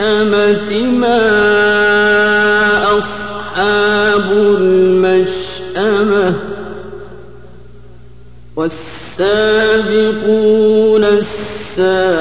المشأمة ما أصحاب المشأمة والسابقون السابقون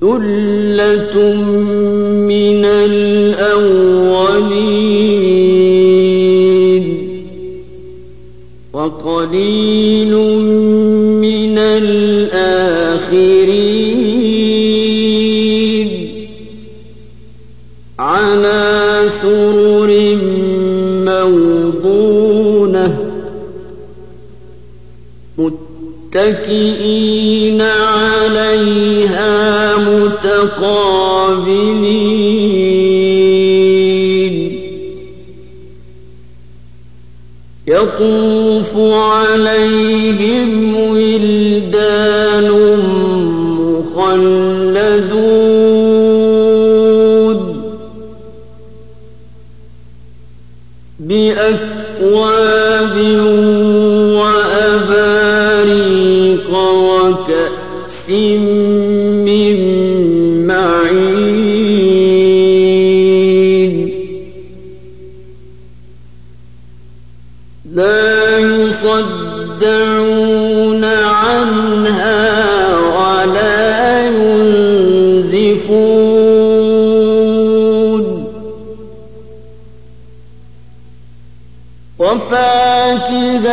ثلة من الأولين وقليل من الآخرين على سرر موضونة متكئين متقابلين. يطوف عليهم ولدان مخلدون.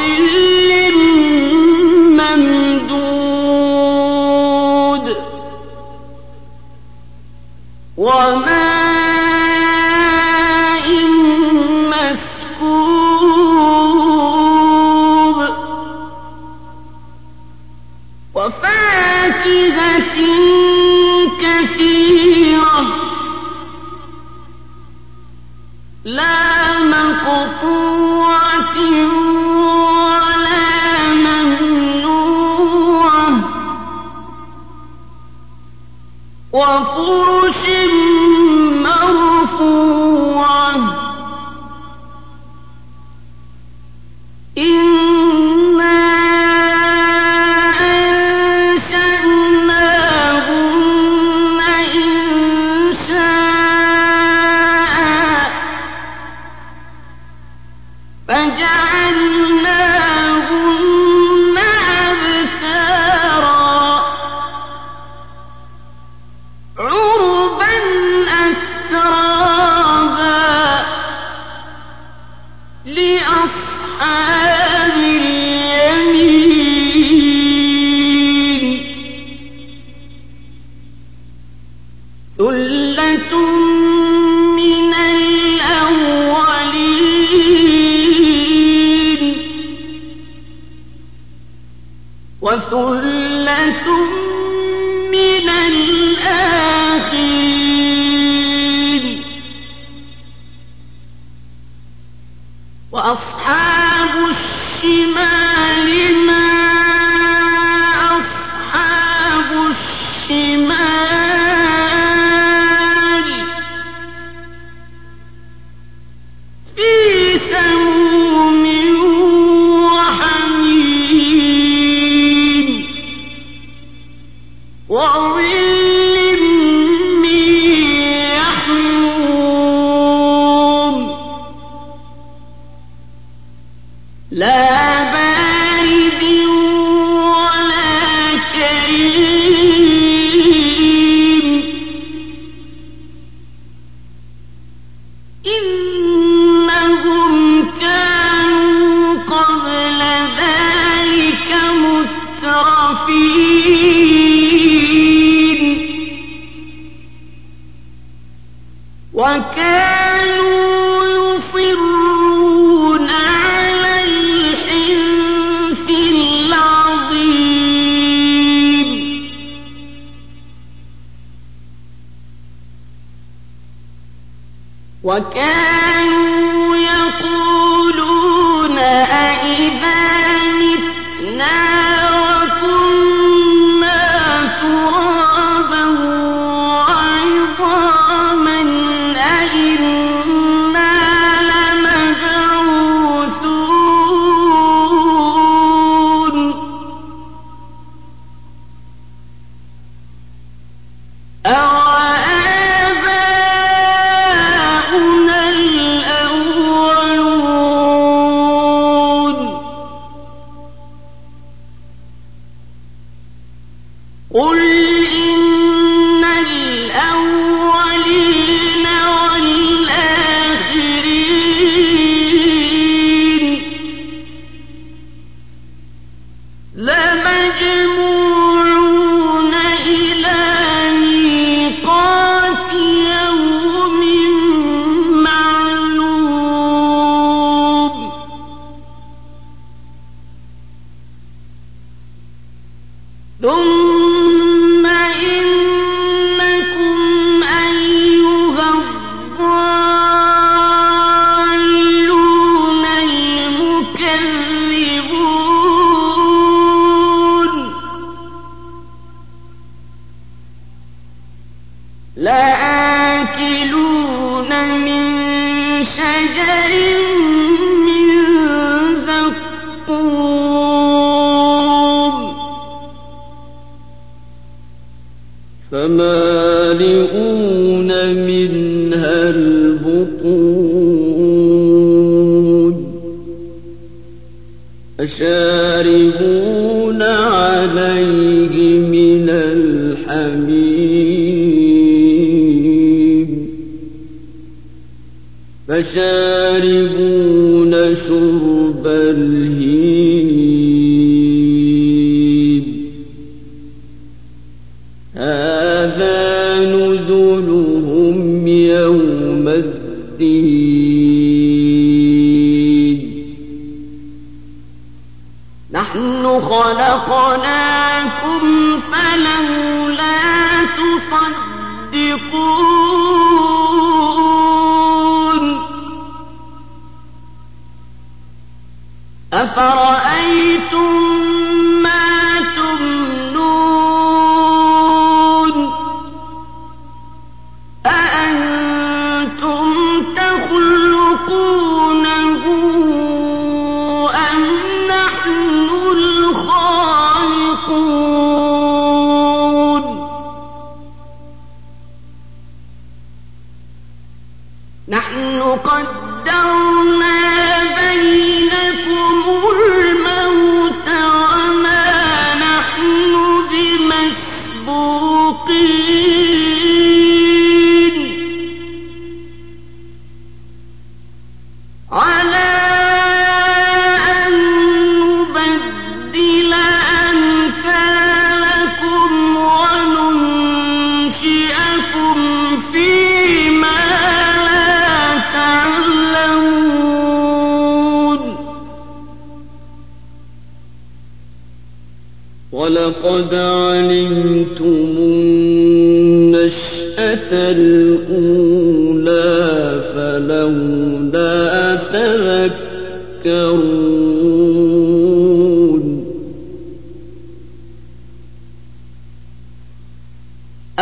ظلم وكانوا يصرون على الحنف العظيم. نجم لآكلون من شجر من زقوم. فمالئون منها البطون. فشاربون فشاربون شرب الهيم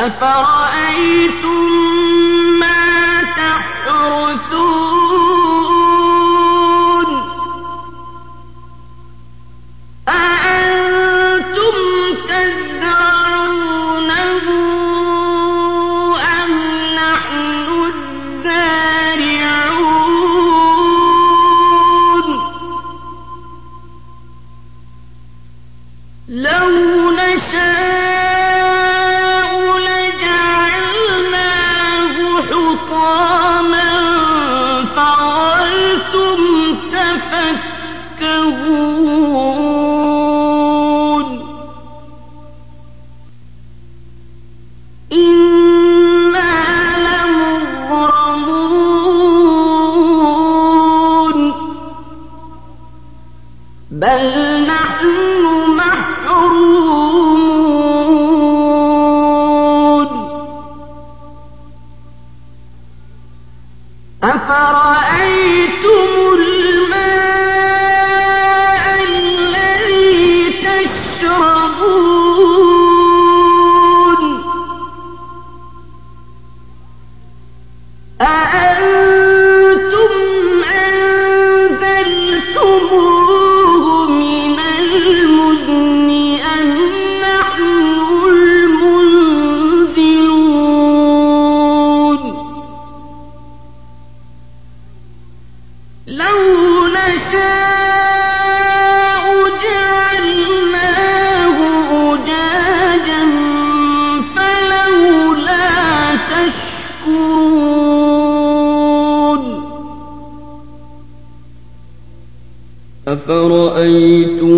كفر أفرأيتم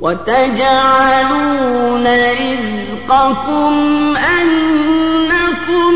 وتجعلون رزقكم أنكم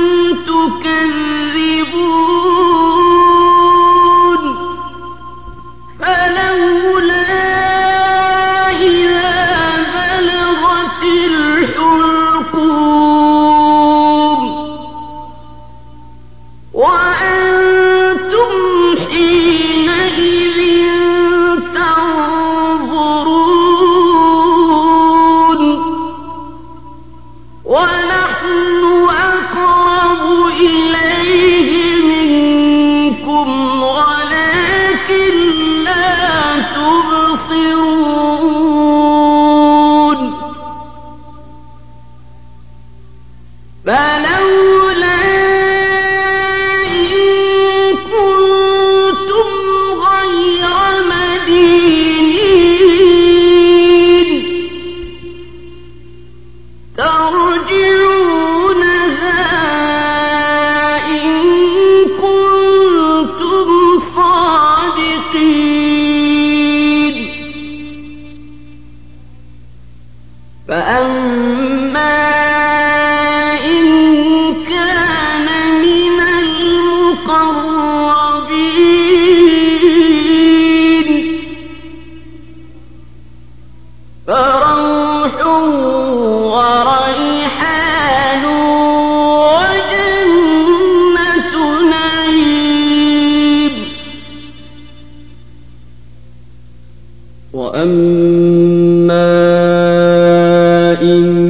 الْمُؤْمِنِينَ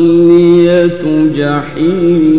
وتصلية جحيم.